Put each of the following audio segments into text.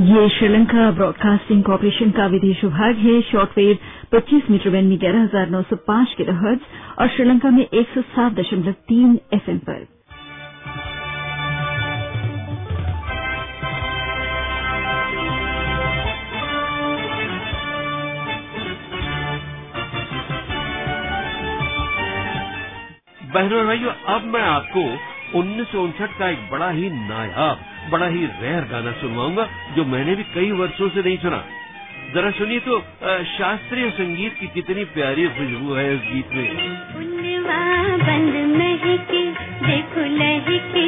ये Sri Lanka broadcasting corporation का विदेश विभाग है। शॉर्टवेव 25 मीटर बैंड में ग्यारह हज़ार नौ सौ पाँच किलोहर्ट्ज और श्रीलंका में एक सौ सात दशमलव तीन एफएम पर। बहनों भाइयों, अब मैं आपको उन्नीस का एक बड़ा ही नायाब, बड़ा ही रेयर गाना सुनवाऊँगा, जो मैंने भी कई वर्षों से नहीं सुना। जरा सुनिए तो शास्त्रीय संगीत की कितनी प्यारी खुशबू है इस गीत में। बंद महके, देखो लहके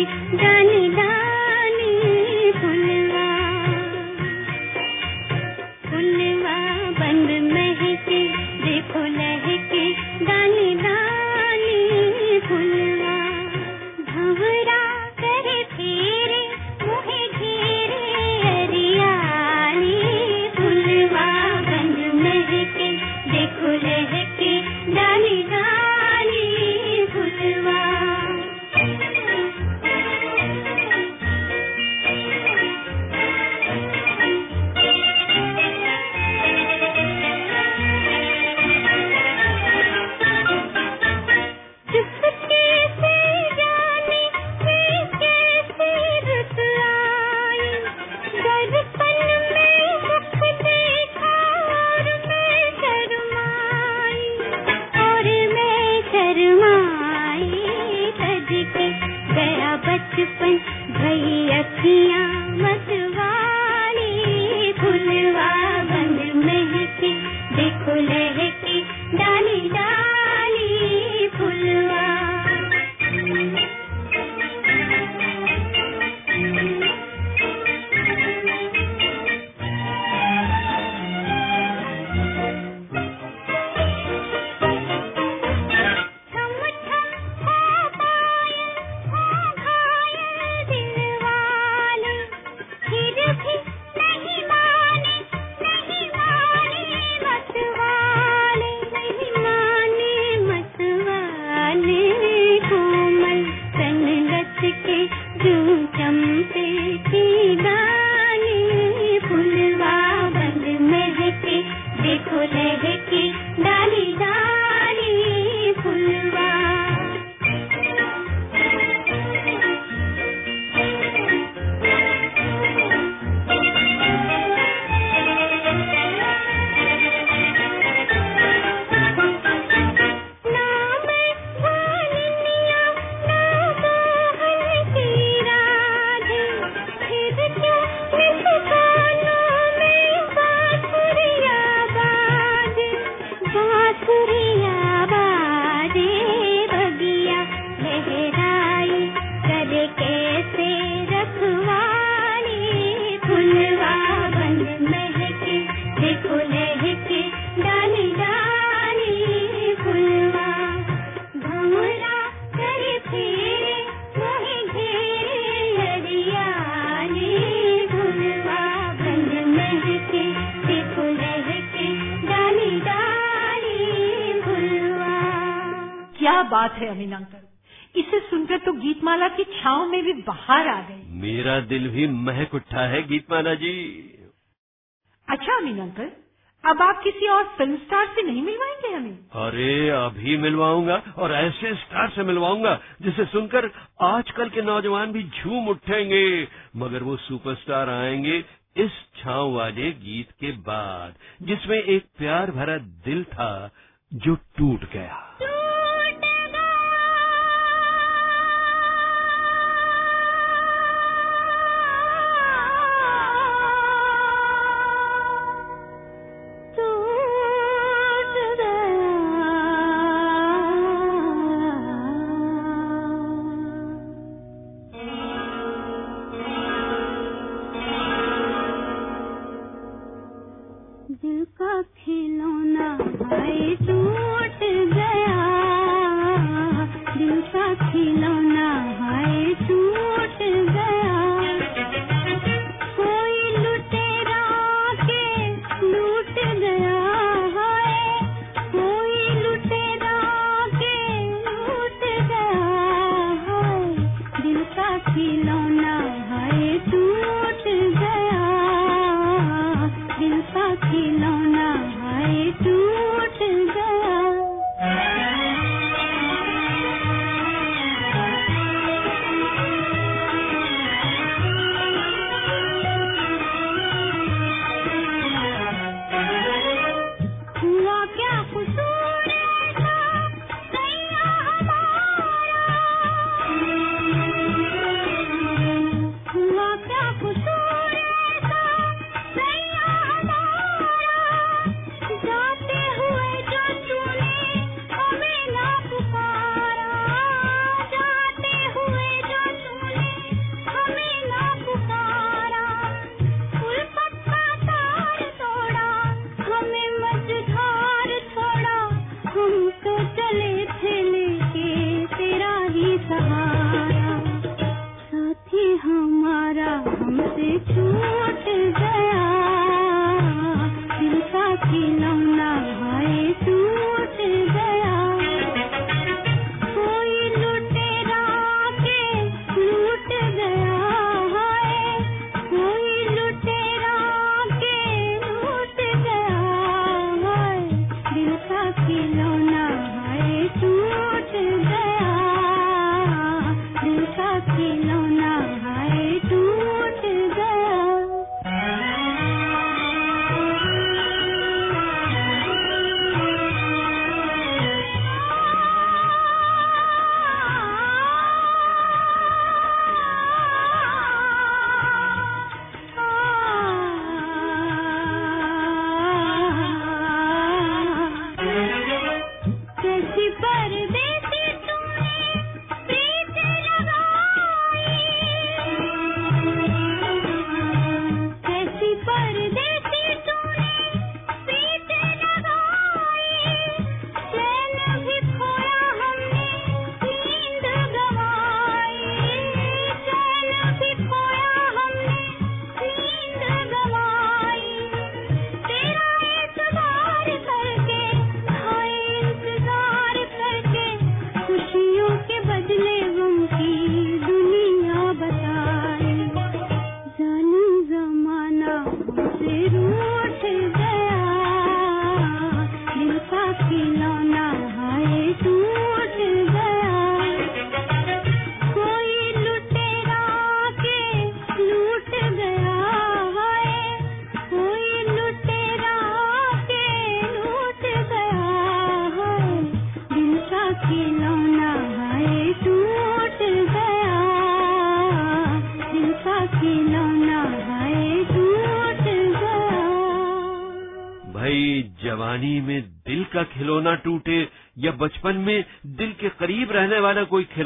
है अमीन अंकल इसे सुनकर तो गीतमाला की छाव में भी बाहर आ गई। मेरा दिल भी महक उठा है गीतमाला जी। अच्छा अमीन अंकल अब आप किसी और फ़िल्म स्टार से नहीं मिलवाएँगे हमें? अरे अभी मिलवाऊँगा और ऐसे स्टार से मिलवाऊँगा जिसे सुनकर आजकल के नौजवान भी झूम उठेंगे। मगर वो सुपरस्टार आएँगे इस छाव वाले गीत के बाद जिसमें एक प्यार भरा दिल था जो टूट गया।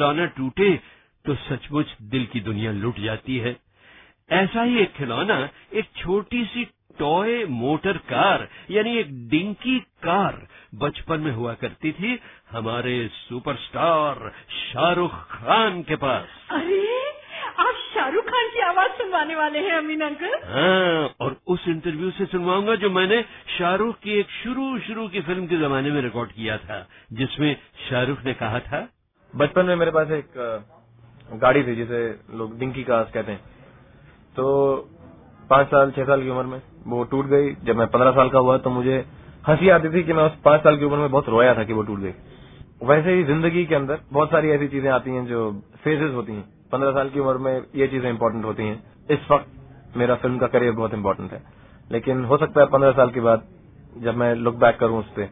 खिलौना टूटे तो सचमुच दिल की दुनिया लुट जाती है। ऐसा ही एक खिलौना एक छोटी सी टॉय मोटर कार यानी एक डिंकी कार बचपन में हुआ करती थी हमारे सुपरस्टार शाहरुख खान के पास। अरे आप शाहरुख खान की आवाज़ सुनवाने वाले हैं अमीन अंकल। हाँ और उस इंटरव्यू से सुनवाऊँगा जो मैंने शाहरुख की एक शुरू शुरू की फ़िल्म के जमाने में रिकॉर्ड किया था जिसमें शाहरुख ने कहा था बचपन में मेरे पास एक गाड़ी थी जिसे लोग डिंकी कार्स कहते हैं। तो पाँच साल, छह साल की उम्र में वो टूट गई। जब मैं पंद्रह साल का हुआ तो मुझे हँसी आती थी कि मैं उस पाँच साल की उम्र में बहुत रोया था कि वो टूट गई। वैसे ही ज़िंदगी के अंदर बहुत सारी ऐसी चीज़ें आती हैं जो फेजेस होती हैं। पंद्रह साल की उम्र में ये चीज़ें इंपॉर्टेंट होती हैं। इस वक्त मेरा फ़िल्म का करियर बहुत इंपॉर्टेंट है। लेकिन हो सकता है पंद्रह साल के बाद जब मैं लुक बैक करूँ उस पर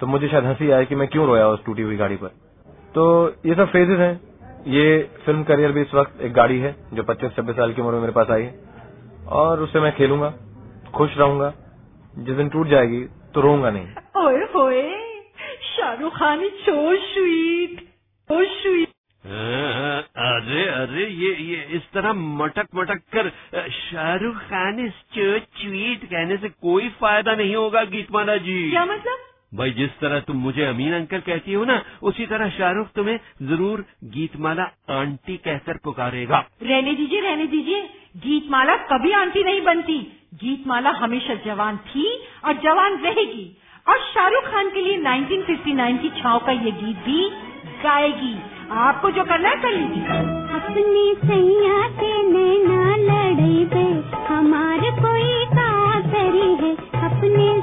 तो मुझे शायद हँसी आए कि मैं क्यों रोया उस टूटी हुई गाड़ी पर। तो ये सब फेजेस हैं। ये फ़िल्म करियर भी इस वक्त एक गाड़ी है जो पच्चीस छब्बीस साल की उम्र में मेरे पास आई है। और उससे मैं खेलूँगा खुश रहूँगा। जिस दिन टूट जाएगी तो रोऊँगा नहीं। ओए होए Shahrukh Khan is so sweet so sweet हाँ, अरे अरे ये ये इस तरह मटक मटक कर शाहरुख खान इस चीट कहने से कोई फ़ायदा नहीं होगा गीतमाला जी। क्या मतलब? भाई जिस तरह तुम मुझे अमीन अंकल कहती हो ना उसी तरह शाहरुख तुम्हें ज़रूर गीतमाला आंटी कहकर पुकारेगा। रहने दीजिए रहने दीजिए। गीतमाला कभी आंटी नहीं बनती। गीतमाला हमेशा जवान थी और जवान रहेगी। और शाहरुख खान के लिए 1959 की छाव का ये गीत भी गाएगी। आपको जो करना है कर लीजिए। अपनी सैया के नैना लड़े हमार कोई है। अपने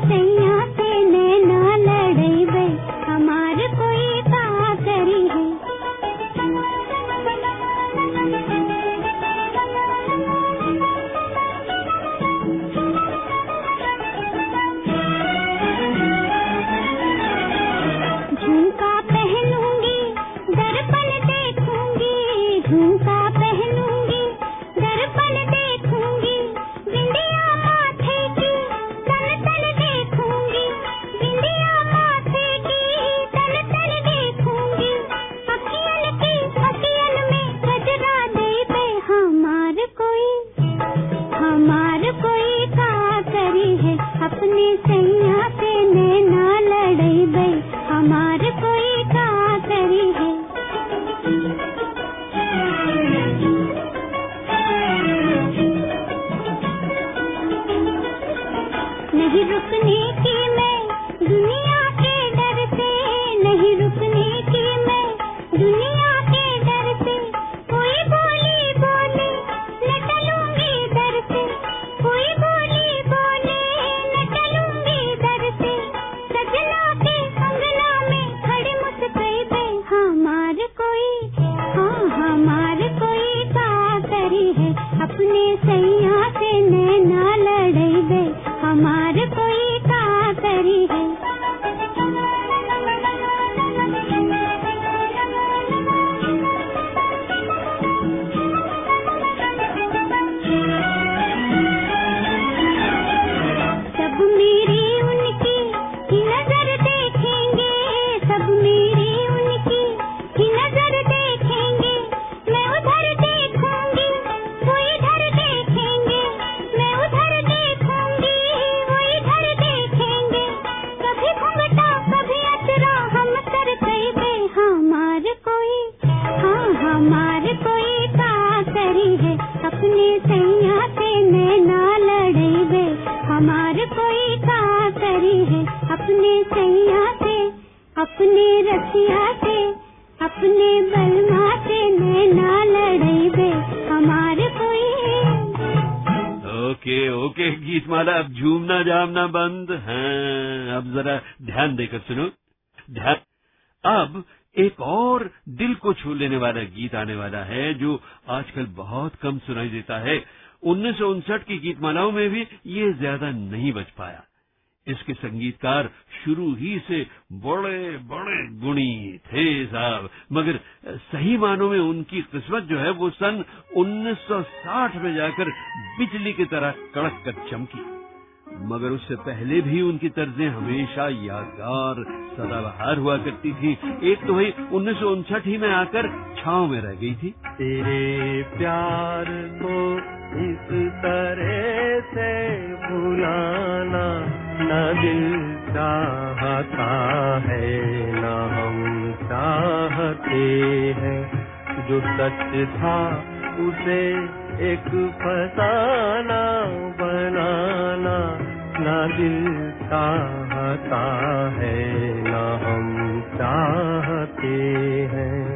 अपने सैया से, अपने रसिया से, अपने बलमा से नैना लड़े गए हमार कोई ओके ओके गीतमाला अब झूमना जामना बंद हाँ। अब जरा ध्यान देकर सुनो। ध्यान। अब एक और दिल को छू लेने वाला गीत आने वाला है, जो आजकल बहुत कम सुनाई देता है। उन्नीस सौ उनसठ की गीतमालाओं में भी ये ज़्यादा नहीं बच पाया। इसके संगीतकार शुरू ही से बड़े बड़े गुणी थे साहब। मगर सही मानों में उनकी किस्मत जो है वो सन 1960 में जाकर बिजली की तरह कड़क कर चमकी। मगर उससे पहले भी उनकी तर्जें हमेशा यादगार, सदाबहार हुआ करती थी। एक तो वही उन्नीस सौ उनसठ ही में आकर छाव में रह गई थी। तेरे प्यार को इस तरह से भुलाना न दिल चाहता है, न हम चाहते हैं। जो सच था, उसे एक फसाना, बनाना। न दिल चाहता है, न हम चाहते हैं।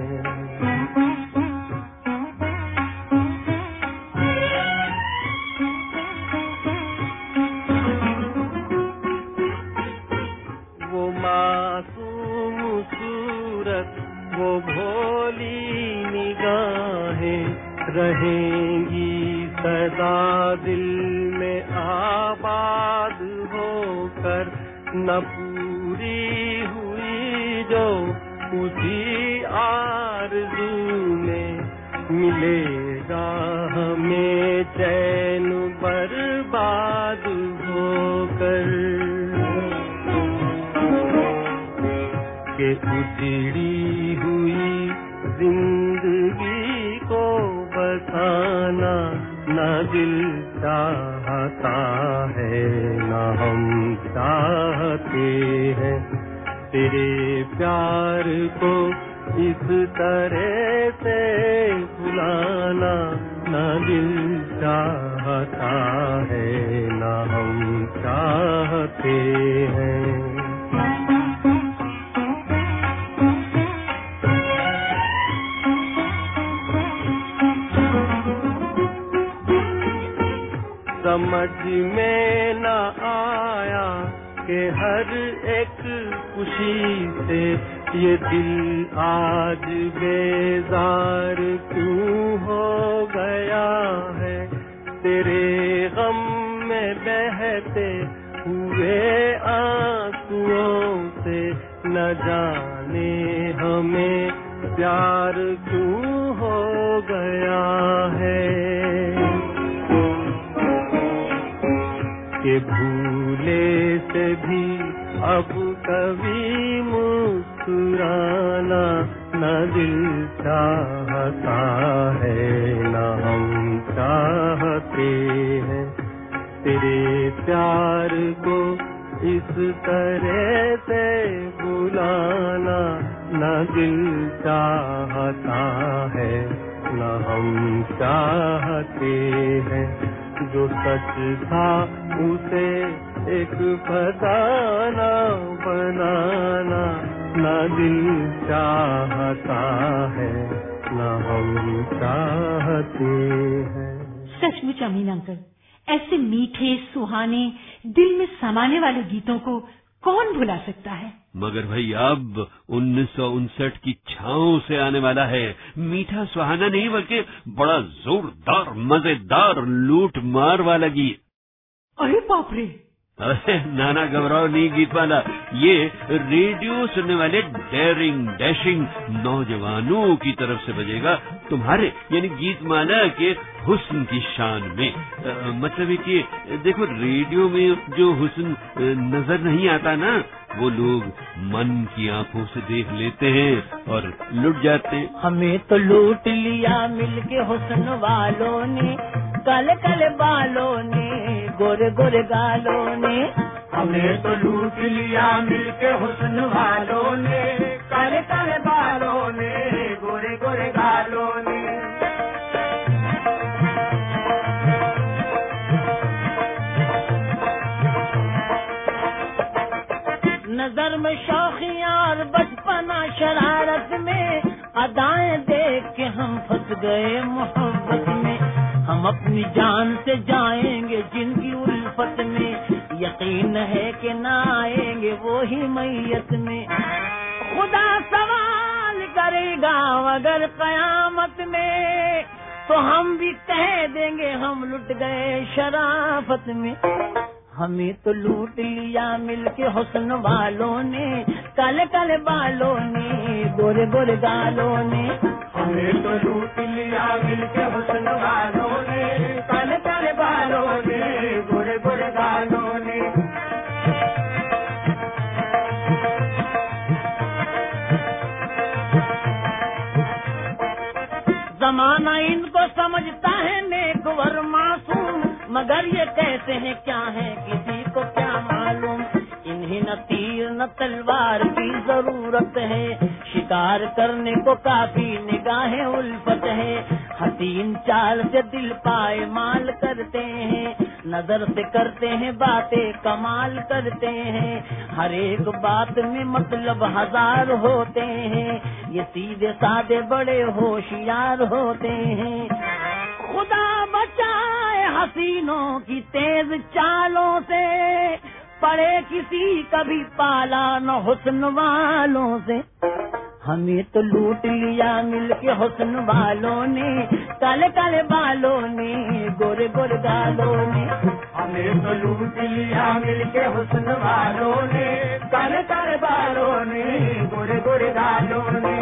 up उजड़ी हुई ज़िंदगी को बसाना न दिल चाहता है, न हम चाहते हैं। तेरे प्यार को इस तरह से भुलाना न दिल चाहता है, न हम चाहते हैं। में न आया कि हर एक खुशी से ये दिल आज बेजार क्यों हो गया है? तेरे गम में बहते हुए आंसुओं से न जाने हमें प्यार क्यों हो गया है? के भूले से भी अब कभी मुस्कुराना न दिल चाहता है, न हम चाहते हैं। तेरे प्यार को इस तरह से बुलाना न दिल चाहता है, न हम चाहते हैं। जो सच था, उसे एक फसाना, बनाना। न दिल चाहता है, न हम चाहते हैं। सचमुच अमीन अंकल, ऐसे मीठे, सुहाने, दिल में समाने वाले गीतों को कौन भुला सकता है? मगर भाई अब उन्नीस सौ उनसठ की छाओ से आने वाला है। मीठा सुहाना नहीं बल्कि बड़ा जोरदार मज़ेदार लूट मार वाला गीत। अरे बाप रे! अरे नाना घबराओ नहीं गीत वाला ये रेडियो सुनने वाले डेरिंग डैशिंग नौजवानों की तरफ़ से बजेगा तुम्हारे यानी गीत माला के हुस्न की शान में। अ, मतलब है कि देखो रेडियो में जो हुस्न नज़र नहीं आता ना वो लोग मन की आँखों से देख लेते हैं और लुट जाते हैं। हमें तो लूट लिया मिलके हुस्न वालों ने काले काले बालों ने। गोरे गोरे गालों ने। हमें तो लूट लिया मिलके हुसन वालों ने। काले काले बालों ने गोरे गोरे गालों ने। नज़र में शौखियाँ और बचपना शरारत में अदाएँ देख के हम फंस गए मोहब्बत हम अपनी जान से जाएँगे, जिनकी उल्फत में यकीन है कि ना आएँगे, वो ही मैयत में। खुदा सवाल करेगा अगर कयामत में तो हम भी कह देंगे, हम लुट गए शराफत में। हमें तो लूट लिया मिलके हुस्न वालों ने काले काले बालों ने गोरे गोरे गालों ने। हमें तो लूट लिया, मिलके हुस्न वालों ने। काले काले बालों ने गोरे गोरे गालों ने। जमाना इनको समझता है नेकवर मासूम, मगर ये कहते हैं, क्या है किसी को क्या मालूम? इन्हें न तीर, न तलवार की ज़रूरत है। शिकार करने को काफ़ी निगाहें उल्फत है। हसीन चाल से दिल पाए माल करते हैं। नज़र से करते हैं, बातें कमाल करते हैं। हर एक बात में मतलब हज़ार होते हैं। ये सीधे साधे बड़े होशियार होते हैं। खुदा बचाए हसीनों की तेज चालों से। पड़े किसी कभी पाला न हुस्न वालों से। हमें तो लूट लिया मिलके हुस्न वालों ने काले काले बालों ने, गोरे गोरे गालों ने। हमें तो लूट लिया मिलके हुस्न वालों ने काले काले बालों ने, गोरे गोरे गालों ने।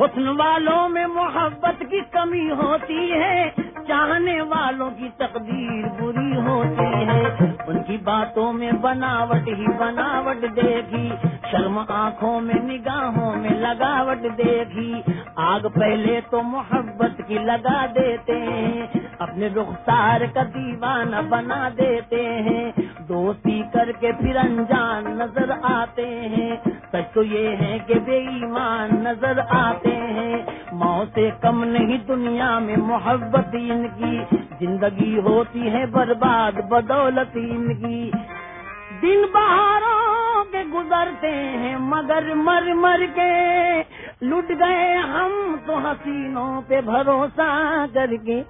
हुस्न वालों में मोहब्बत की कमी होती है चाहने वालों की तकदीर बुरी होती है। उनकी बातों में बनावट ही बनावट देखी शर्म आँखों में, निगाहों में लगावट देखी आग पहले तो मोहब्बत की लगा देते हैं। अपने रुखसार का दीवाना बना देते हैं। दोस्ती करके फिर अनजान नज़र आते हैं। सच तो ये है कि बेईमान नज़र आते हैं। माओ से कम नहीं दुनिया में मोहब्बत इनकी। ज़िंदगी होती है बर्बाद, बदौलत इनकी। दिन बहारों के गुजरते हैं, मगर मर मर के लुट गए हम तो हसीनों पे भरोसा करके।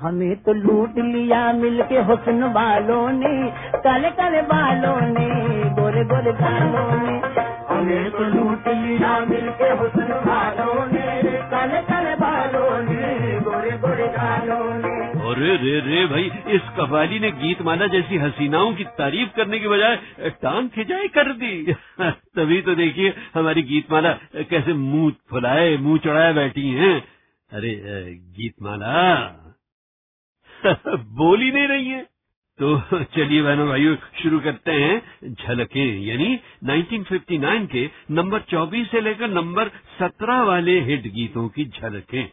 हमें तो लूट लिया मिलके हुस्न वालों ने, काले काले बालों ने, गोरे गोरे बालों ने। हमें तो लूट लिया मिलके हुस्न वालों ने, काले काले बालों ने, गोरे गोरे गालों ने। अरे रे रे भाई, इस कवाली ने गीत माला जैसी हसीनाओं की तारीफ़ करने के बजाय टांग खिंचाई कर दी। तभी तो देखिए, हमारी गीत माला कैसे मुँह फुलाए, मुँह चढ़ाए बैठी हैं। अरे गीत माला। बोल ही नहीं रही है। तो चलिए बहनों भाइयों शुरू करते हैं झलकें। यानी 1959 के नंबर 24 से लेकर नंबर 17 वाले हिट गीतों की झलकें।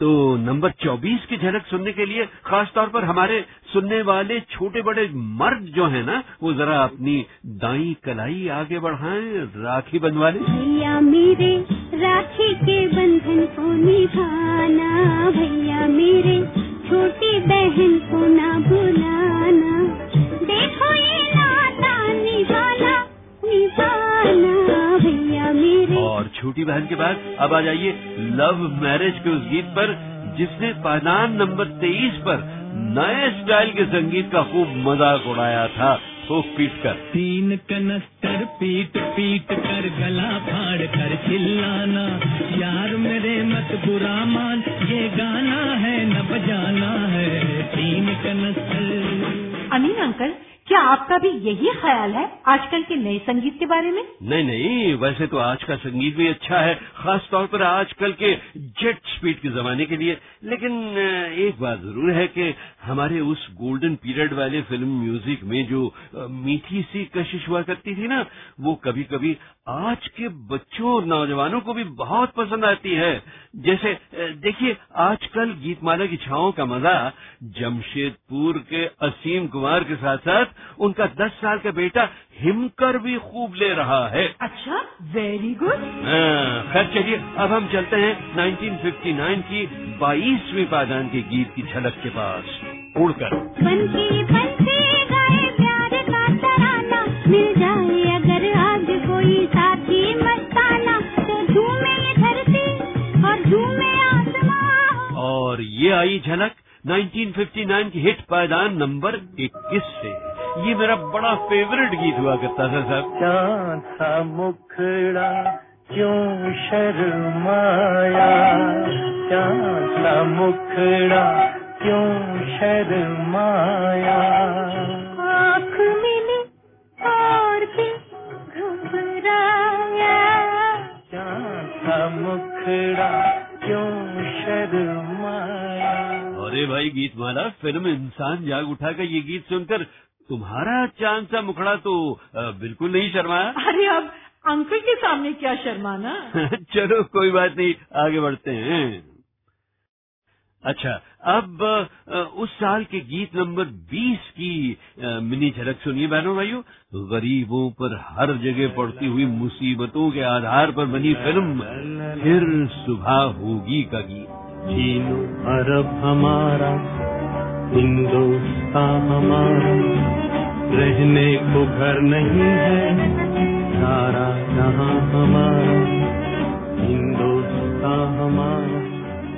तो नंबर 24 की झलक सुनने के लिए खास तौर पर हमारे सुनने वाले छोटे बड़े मर्द जो है ना, वो जरा अपनी दाई कलाई आगे बढ़ाएँ, राखी बंधवा लें भैया मेरे, राखी के बंधन को निभाना। भैया मेरे छोटी बहन को ना भुलाना। देखो ये नाता निभाना निभाना भैया मेरे। और छोटी बहन के बाद अब आ जाइए लव मैरिज के उस गीत पर जिसने पायदान नंबर 23 पर नए स्टाइल के संगीत का खूब मज़ाक उड़ाया था। ठोक पीट कर। तीन कनस्तर पीट पीट कर गला फाड़ कर चिल्लाना। यार मेरे मत बुरा मान तीन कनस्तर अमीन अंकल क्या आपका भी यही ख्याल है आजकल के नए संगीत के बारे में? नहीं नहीं, वैसे तो आज का संगीत भी अच्छा है खास तौर पर आजकल के जेट स्पीड के जमाने के लिए। लेकिन एक बात ज़रूर है कि हमारे उस गोल्डन पीरियड वाले फ़िल्म म्यूज़िक में जो मीठी सी कशिश हुआ करती थी ना, वो कभी कभी आज के बच्चों और नौजवानों को भी बहुत पसंद आती है। जैसे देखिए, आजकल गीतमाला की छाओं का मज़ा जमशेदपुर के असीम कुमार के साथ साथ उनका दस साल का बेटा हिमकर भी खूब ले रहा है। अच्छा वेरी गुड हाँ, खैर चलिए अब हम चलते हैं 1959 की बाईसवीं पादान के गीत की झलक के पास। उड़कर। और और ये आई झलक 1959 की हिट पायदान नंबर 21 से। ये मेरा बड़ा फेवरेट गीत हुआ करता था साहब चाँद सा मुखड़ा क्यों शर्माया? चाँद सा मुखड़ा क्यों शर्माया? आँख मिली और भी घबराया चाँद सा मुखड़ा क्यों शर्माया? अरे भाई गीत माला फ़िल्म इंसान जाग उठा का ये गीत सुनकर तुम्हारा चाँद सा मुखड़ा तो बिल्कुल नहीं शर्माया अरे अब अंकल के सामने क्या शर्माना चलो कोई बात नहीं आगे बढ़ते हैं। अच्छा अब उस साल के गीत नंबर 20 की मिनी झलक सुनिए बहनों भाइयों। गरीबों पर हर जगह पड़ती हुई मुसीबतों के आधार पर बनी फ़िल्म फिर सुबह होगी का गीत। चीनो अरब हमारा हिंदुस्तान हमारा रहने को घर नहीं है। सारा जहाँ हमारा। हिंदुस्तान हमारा।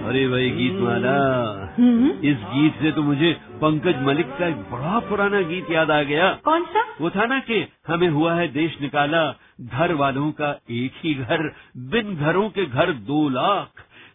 अरे भाई गीत माला। हम्म, इस गीत से तो मुझे पंकज मलिक का एक बड़ा पुराना गीत याद आ गया। कौन सा? वो था ना कि हमें हुआ है देश निकाला। घर वालों का एक ही घर। बिन घरों के घर दो लाख।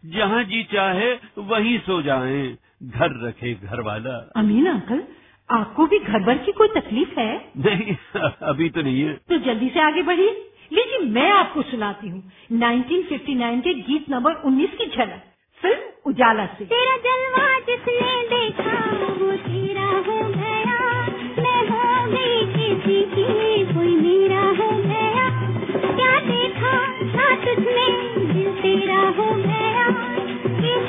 जहाँ जी चाहे वहीं सो जाएँ। घर रखे घर वाला अमीन अंकल आपको भी घर भर की कोई तकलीफ़ है? नहीं अभी तो नहीं है। तो जल्दी से आगे बढ़िए। लेकिन मैं आपको सुनाती हूँ। 1959 के गीत नंबर 19 की झलक फ़िल्म उजाला से। तेरा जलवा जिसने देखा वो तेरा हो गया। मैं हो गई किसी की कोई मेरा हो गया। क्या देखा था तुझमें दिल तेरा हो गया।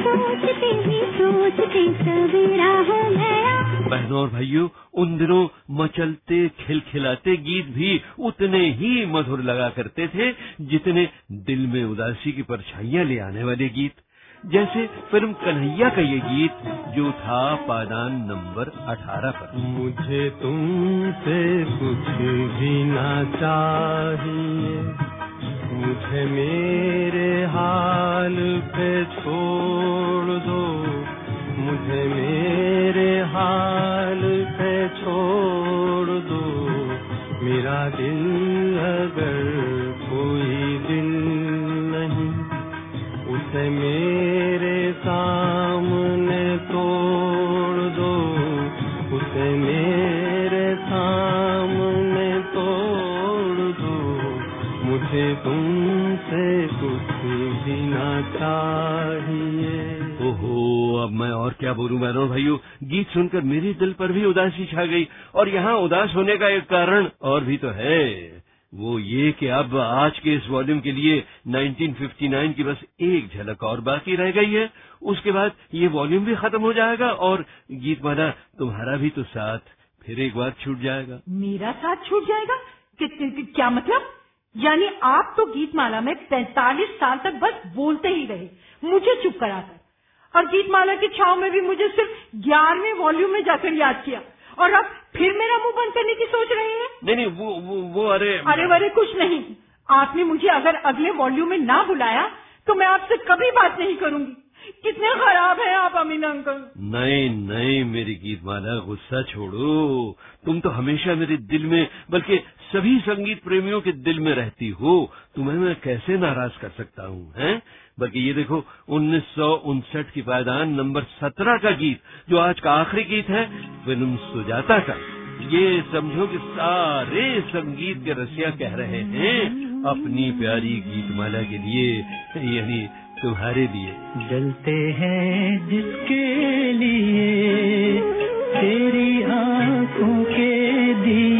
सोचते ही सोचते सवेरा हो गया। बहनों और भाइयों उन दिनों मचलते खिलखिलाते गीत भी उतने ही मधुर लगा करते थे जितने दिल में उदासी की परछाइयाँ ले आने वाले गीत। जैसे फ़िल्म कन्हैया का ये गीत जो था पादान नंबर 18 पर। मुझे तुमसे कुछ भी ना चाहिए। मुझे मेरे हाल पे छोड़ दो। मुझे मेरे हाल और क्या बोलूँ और भाइयों? गीत सुनकर मेरे दिल पर भी उदासी छा गई और यहाँ उदास होने का एक कारण और भी तो है। वो ये कि अब आज के इस वॉल्यूम के लिए 1959 की बस एक झलक और बाकी रह गई है। उसके बाद ये वॉल्यूम भी खत्म हो जाएगा और गीत माला तुम्हारा भी तो साथ फिर एक बार छूट जाएगा। मेरा साथ छूट जाएगा? कि, कि, कि, क्या मतलब? यानी आप तो गीतमाला में 45 साल तक बस बोलते ही रहे। मुझे चुप कराकर और गीतमाला की छाव में भी मुझे सिर्फ़ ग्यारहवें वॉल्यूम में जाकर याद किया। और अब फिर मेरा मुँह बंद करने की सोच रहे हैं? नहीं नहीं वो वो, वो अरे अरे वरे कुछ नहीं। आपने मुझे अगर अगले वॉल्यूम में ना बुलाया तो मैं आपसे कभी बात नहीं करूँगी। कितने खराब हैं आप अमीन अंकल। नहीं नहीं मेरी गीत माला गुस्सा छोड़ो। तुम तो हमेशा मेरे दिल में बल्कि सभी संगीत प्रेमियों के दिल में रहती हो। तुम्हें मैं कैसे नाराज़ कर सकता हूँ हैं? बल्कि ये देखो, उन्नीस की पायदान नंबर सत्रह का गीत, जो आज का आखिरी गीत है, फ़िल्म सुजाता का। ये समझो कि सारे संगीत के रसिया कह रहे हैं, अपनी प्यारी गीतमाला के लिए, यानी तुम्हारे लिए। जलते हैं जिसके लिए, तेरी आँखों के दिए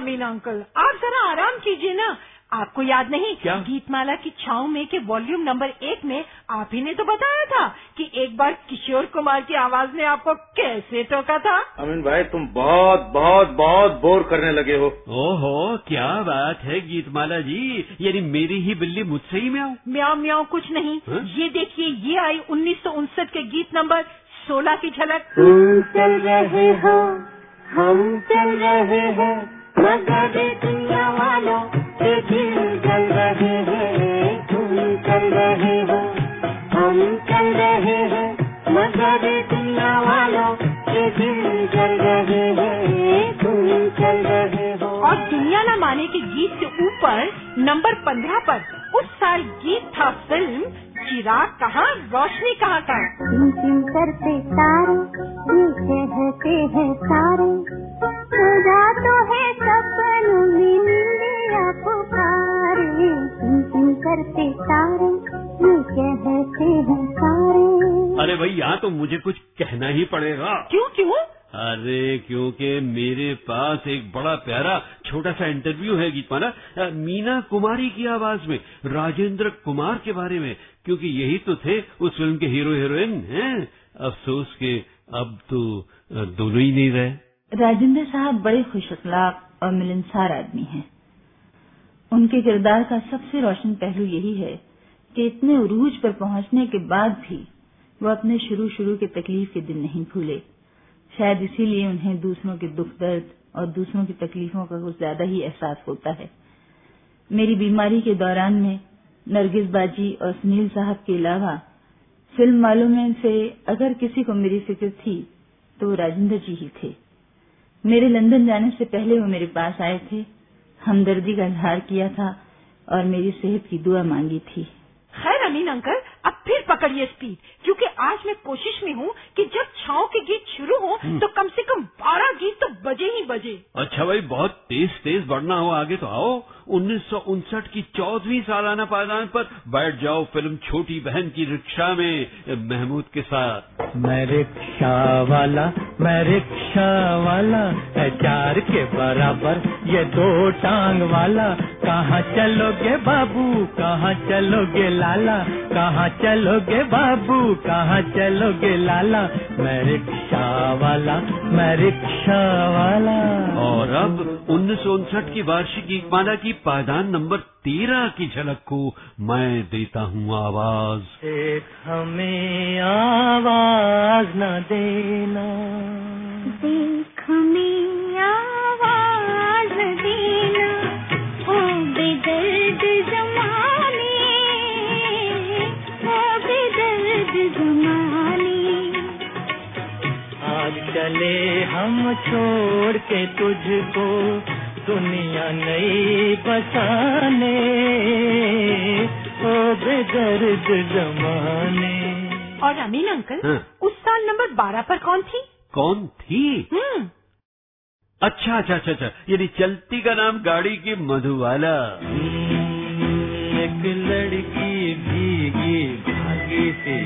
अमीन अंकल। आप जरा आराम कीजिए ना। आपको याद नहीं क्या? गीतमाला की छाव में के वॉल्यूम नंबर एक में आप ही ने तो बताया था कि एक बार किशोर कुमार की आवाज़ ने आपको कैसे टोका था। अमीन भाई तुम बहुत बहुत बहुत बोर करने लगे हो। ओहो क्या बात है गीतमाला जी। यानी मेरी ही बिल्ली मुझसे ही म्याऊं। म्याओ म्याओ कुछ नहीं। हाँ? ये देखिए ये आई उन्नीस सौ उनसठ के गीत नंबर 16 की झलक। तुम चल रहे हो हम चल रहे हैं। मगर दुनिया वालों के दिल रहे हैं हम चल रहे हैं। के दिल चल रहे और दुनिया न माने के गीत से ऊपर, नंबर 15 पर, उस साल गीत था फ़िल्म चिराग कहाँ रोशनी कहाँ का चिम करते तारे ये कहते हैं सारे। खुदा तो है सपनों में पुकारे करते तारे ये कहते हैं सारे। अरे भाई यहाँ तो मुझे कुछ कहना ही पड़ेगा। क्यों क्यों? अरे, क्योंकि मेरे पास एक बड़ा प्यारा छोटा सा इंटरव्यू है गीतमाला मीना कुमारी की आवाज़ में, राजेंद्र कुमार के बारे में, क्योंकि यही तो थे उस फ़िल्म के हीरो हीरोइन हैं। अफसोस के अब तो दोनों ही नहीं रहे। राजेंद्र साहब बड़े खुश अखलाक और मिलनसार आदमी हैं। उनके किरदार का सबसे रोशन पहलू यही है कि इतने उरूज पर पहुँचने के बाद भी वो अपने शुरू शुरू के तकलीफ़ के दिन नहीं भूले। शायद इसीलिए उन्हें दूसरों के दुख दर्द और दूसरों की तकलीफों का कुछ ज़्यादा ही एहसास होता है। मेरी बीमारी के दौरान में नरगिस बाजी और सुनील साहब के अलावा फ़िल्म वालों में से अगर किसी को मेरी फ़िक्र थी तो वो राजेंद्र जी ही थे। मेरे लंदन जाने से पहले वो मेरे पास आए थे। हमदर्दी का इजहार किया था और मेरी सेहत की दुआ मांगी थी। खैर अमीन अंकल अब फिर पकड़िए स्पीड क्योंकि आज मैं कोशिश में हूँ कि जब छाओ के गीत शुरू हो तो कम से कम बारह गीत तो बजे ही बजे। अच्छा भाई बहुत तेज तेज बढ़ना हो आगे तो आओ। उन्नीस सौ उनसठ की चौदहवीं सालाना पायदान पर बैठ जाओ फ़िल्म छोटी बहन की रिक्शा में महमूद के साथ। मैं रिक्शा वाला मैं रिक्शा वाला है चार के बराबर ये दो टांग वाला। कहाँ चलोगे बाबू कहाँ चलोगे लाला? कहाँ चलोगे बाबू कहाँ चलोगे लाला? मैं रिक्शा वाला मैं रिक्शा वाला। और अब उन्नीस सौ उनसठ की वार्षिक गीतमाला की पायदान नंबर तेरह की झलक को मैं देता हूँ आवाज़। एक हमें आवाज़ न देना। देख हमें आवाज़ देना ओ बेदर्द जमाने ओ बेदर्द जमाने। आज चले हम छोड़ के तुझको दुनिया नई बसाने ओ बेदर्द जमाने। और अमीन अंकल हाँ। उस साल नंबर बारह पर कौन थी? कौन थी? हम्म। अच्छा अच्छा अच्छा अच्छा। यानी चलती का नाम गाड़ी की मधुबाला हम्म, एक लड़की भीगी भागी सी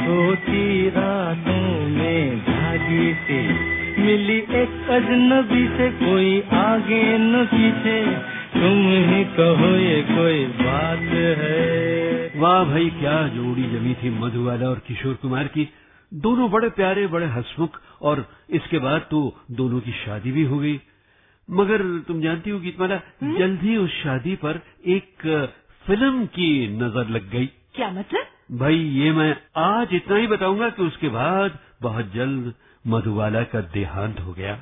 सोती रातों में भागी सी। मिली एक अजनबी से कोई आगे न पीछे। तुम ही कहो ये कोई बात है। वाह भाई क्या जोड़ी जमी थी मधुबाला और किशोर कुमार की। दोनों बड़े प्यारे बड़े हसमुख और इसके बाद तो दोनों की शादी भी हो गई। मगर तुम जानती हो गीतमाला जल्द ही उस शादी पर एक फ़िल्म की नज़र लग गई। क्या मतलब? भाई ये मैं आज इतना ही बताऊँगा कि उसके बाद बहुत जल्द मधुबाला का देहांत हो गया।